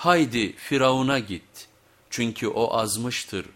haydi Firavun'a git çünkü o azmıştır.